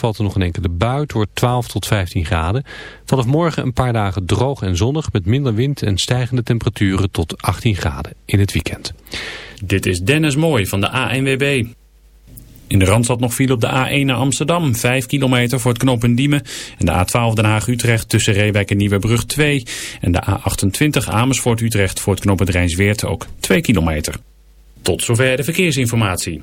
valt er nog een enkele bui. Wordt 12 tot 15 graden. Vanaf morgen een paar dagen droog en zonnig met minder wind en stijgende temperaturen tot 18 graden in het weekend. Dit is Dennis Mooi van de ANWB. In de Randstad nog viel op de A1 naar Amsterdam, 5 kilometer voor het knooppunt Diemen. En de A12 Den Haag-Utrecht tussen Reewijk en Nieuwebrug 2. En de A28 Amersfoort-Utrecht voor het knooppunt Rijnsweert ook 2 kilometer. Tot zover de verkeersinformatie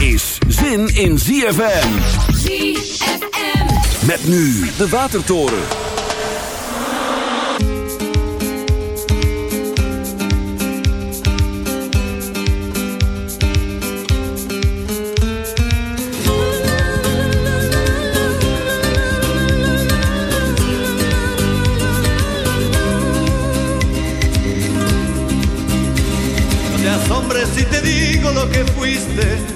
Is zin in ZFM. ZFM. Met nu de Watertoren. si te digo lo que fuiste,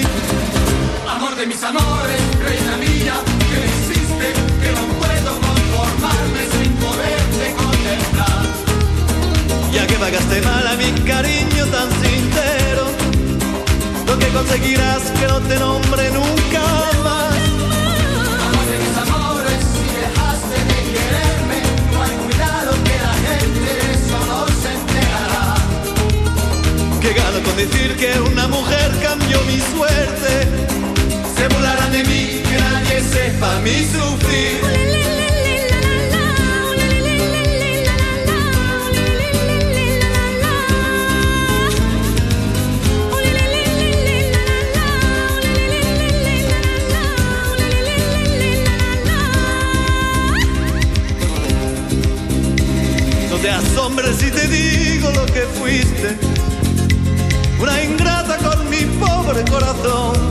De mis amores, reina mía, que me hiciste que no puedo conformarme sin poderte contemplar. Ya que pagaste mal a mi cariño tan sincero, lo que conseguirás que no te nombre nunca más. Amor de mis amores, si dejaste de quererme, no hay cuidado que la gente solo se enterará. Que gano con decir que una mujer cambió mi suerte. Se burlarán de mí, que nadie sepa mi sufrir. Te asombres si te digo lo que fuiste una ingrata con mi pobre corazón.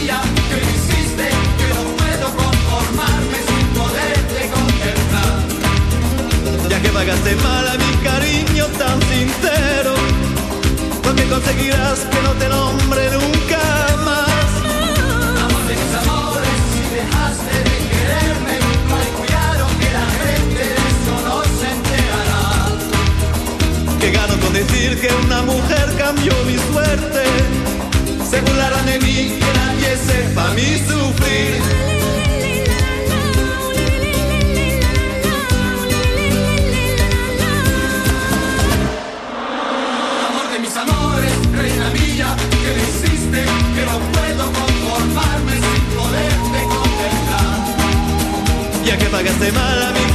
pagaste mal a mi cariño tan sincero, porque conseguirás que no te nombre nunca más. Amores, amores, si dejaste de quererme, mal cuidado que la gente de eso no se enterará. Que gano con decir que una mujer cambió mi suerte, se burlarán de mí que nadie sepa mi sufrir. pagaste mal a mí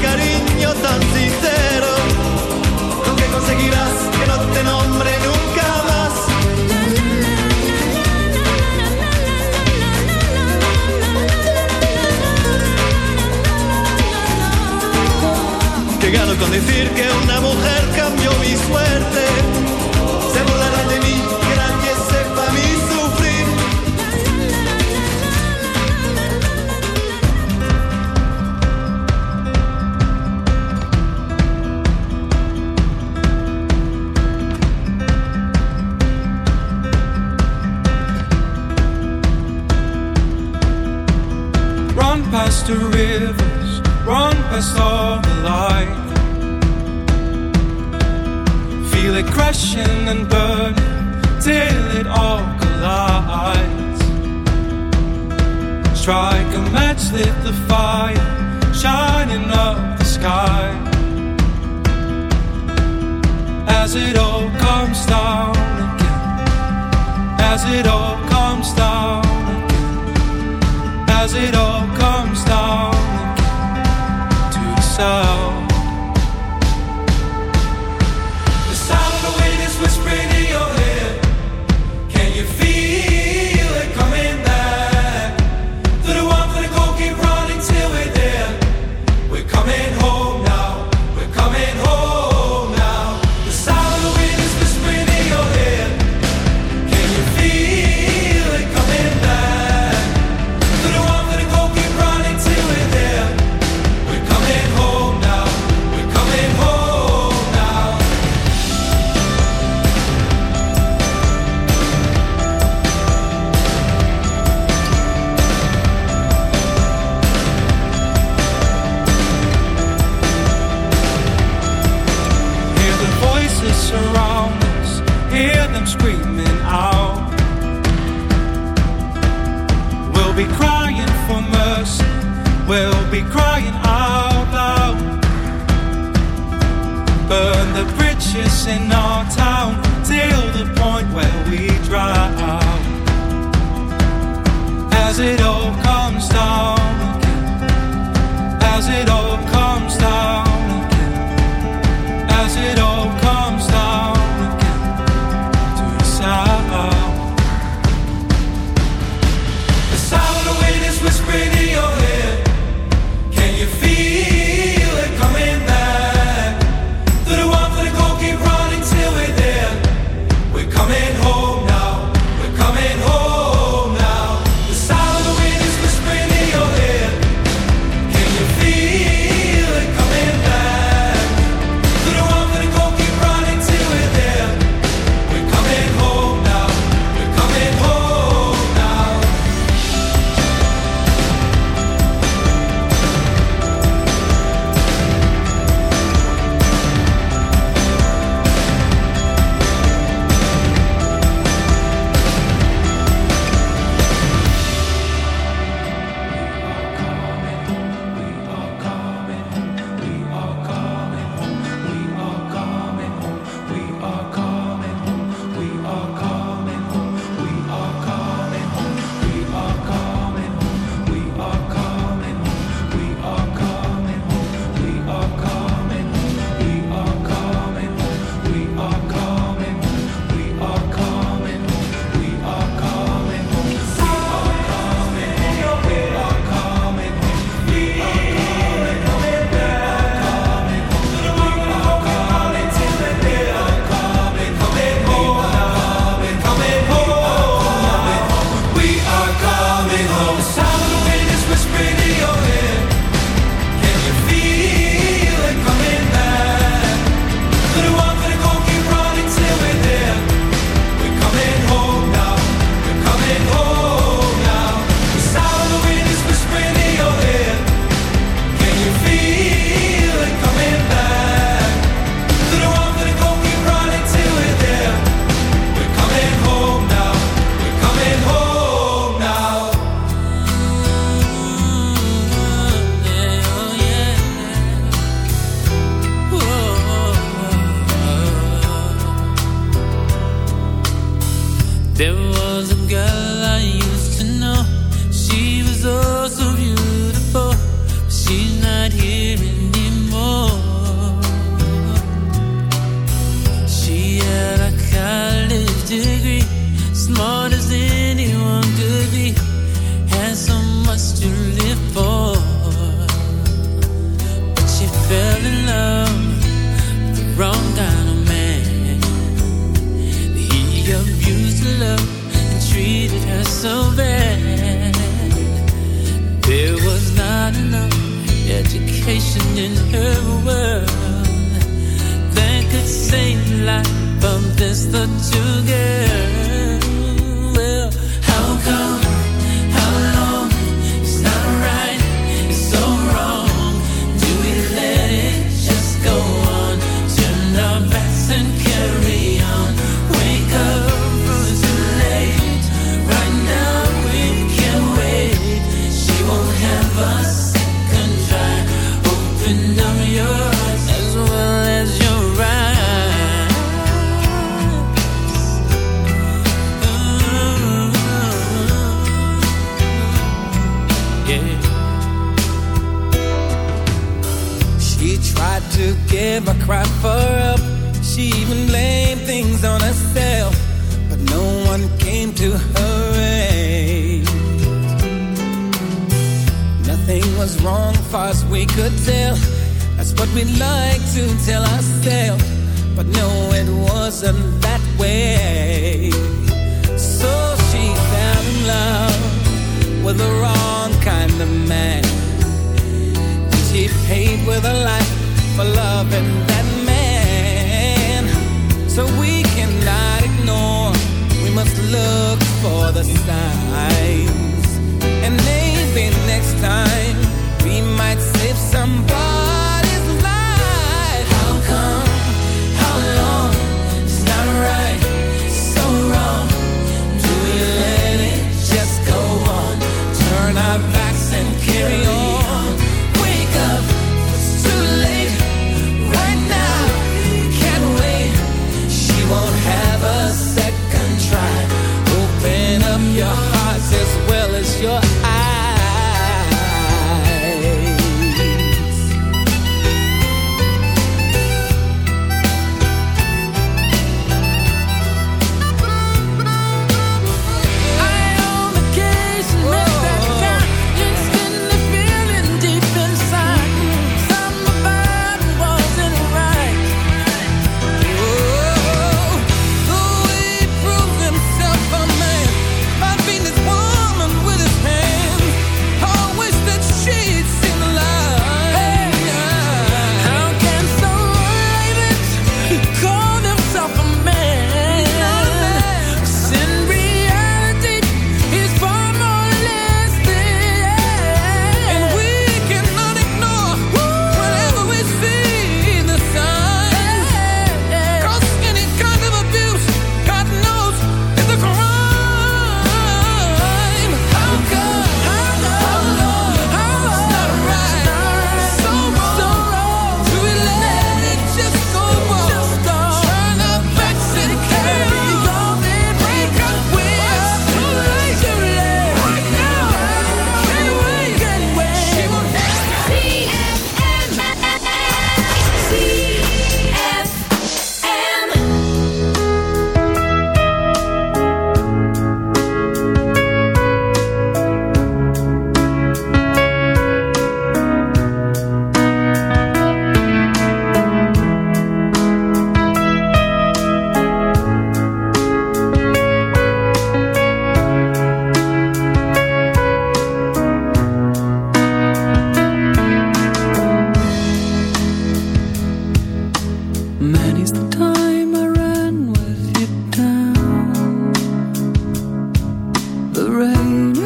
the rain.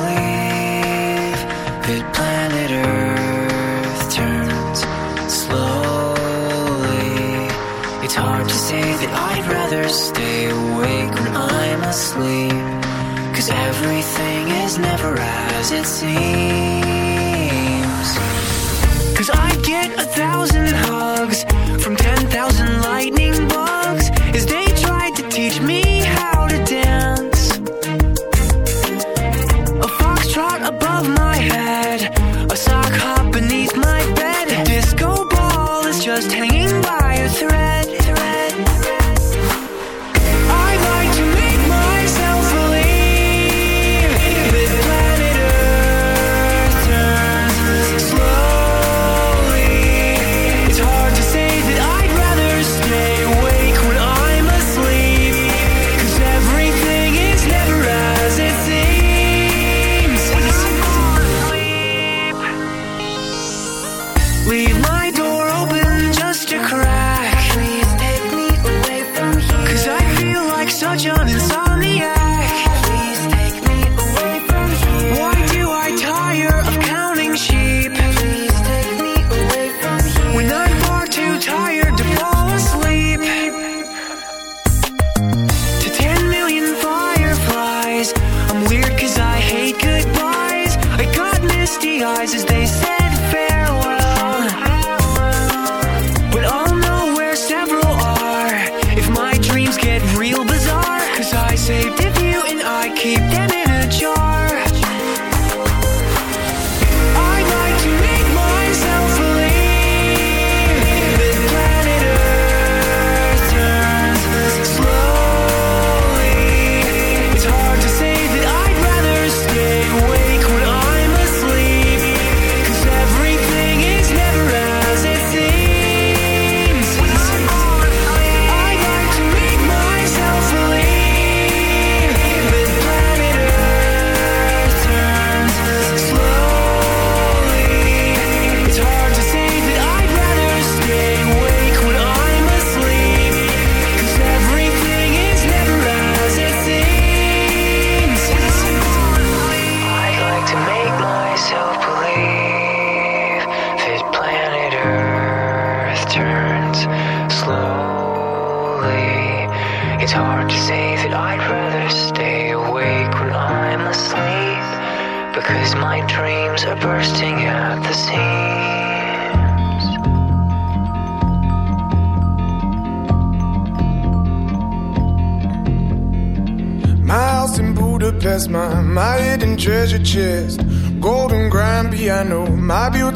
never as it seems. Cause I get a thousand hearts. eyes as they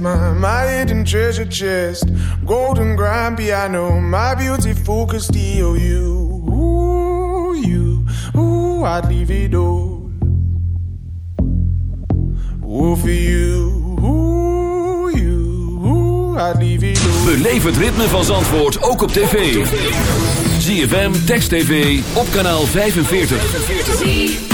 My hidden treasure chest, golden grand piano, my beautiful Castillo. You, you, ooh, I'd leave it all. Ooh, you, ooh, you, ooh, I'd leave it all. Beleef het ritme van Zandvoort ook op tv. ZFM, Text TV, op kanaal 45.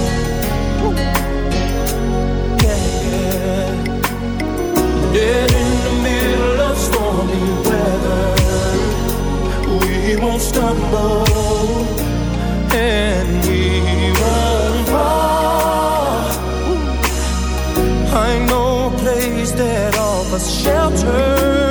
In the middle of stormy weather. We won't stumble and we won't fall. I know a place that offers shelter.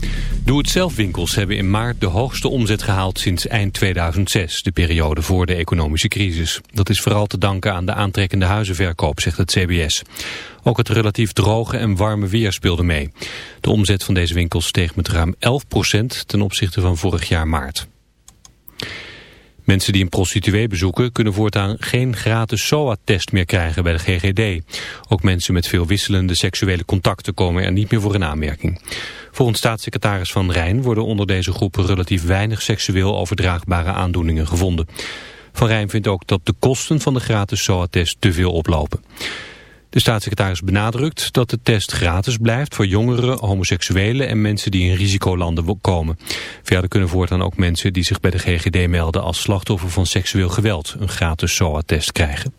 Doe-het-zelf-winkels hebben in maart de hoogste omzet gehaald sinds eind 2006, de periode voor de economische crisis. Dat is vooral te danken aan de aantrekkende huizenverkoop, zegt het CBS. Ook het relatief droge en warme weer speelde mee. De omzet van deze winkels steeg met ruim 11% ten opzichte van vorig jaar maart. Mensen die een prostituee bezoeken kunnen voortaan geen gratis SOA-test meer krijgen bij de GGD. Ook mensen met veel wisselende seksuele contacten komen er niet meer voor in aanmerking. Volgens staatssecretaris Van Rijn worden onder deze groepen relatief weinig seksueel overdraagbare aandoeningen gevonden. Van Rijn vindt ook dat de kosten van de gratis SOA-test te veel oplopen. De staatssecretaris benadrukt dat de test gratis blijft voor jongeren, homoseksuelen en mensen die in risicolanden komen. Verder kunnen voortaan ook mensen die zich bij de GGD melden als slachtoffer van seksueel geweld een gratis SOA-test krijgen.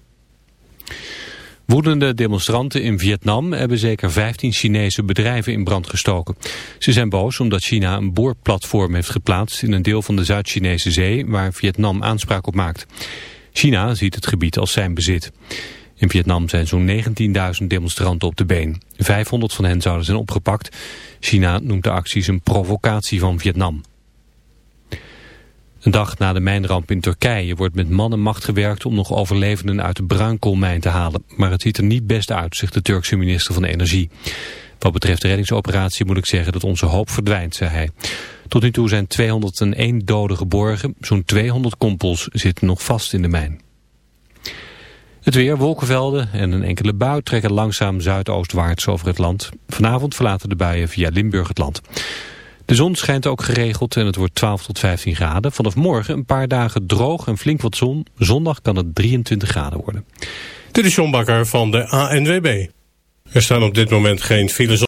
Woedende demonstranten in Vietnam hebben zeker 15 Chinese bedrijven in brand gestoken. Ze zijn boos omdat China een boorplatform heeft geplaatst in een deel van de Zuid-Chinese zee waar Vietnam aanspraak op maakt. China ziet het gebied als zijn bezit. In Vietnam zijn zo'n 19.000 demonstranten op de been. 500 van hen zouden zijn opgepakt. China noemt de acties een provocatie van Vietnam. Een dag na de mijnramp in Turkije wordt met man en macht gewerkt om nog overlevenden uit de bruinkoolmijn te halen. Maar het ziet er niet best uit, zegt de Turkse minister van Energie. Wat betreft de reddingsoperatie moet ik zeggen dat onze hoop verdwijnt, zei hij. Tot nu toe zijn 201 doden geborgen. Zo'n 200 kompels zitten nog vast in de mijn. Het weer, wolkenvelden en een enkele bui trekken langzaam zuidoostwaarts over het land. Vanavond verlaten de buien via Limburg het land. De zon schijnt ook geregeld en het wordt 12 tot 15 graden. Vanaf morgen een paar dagen droog en flink wat zon. Zondag kan het 23 graden worden. Dit is John Bakker van de ANWB. Er staan op dit moment geen files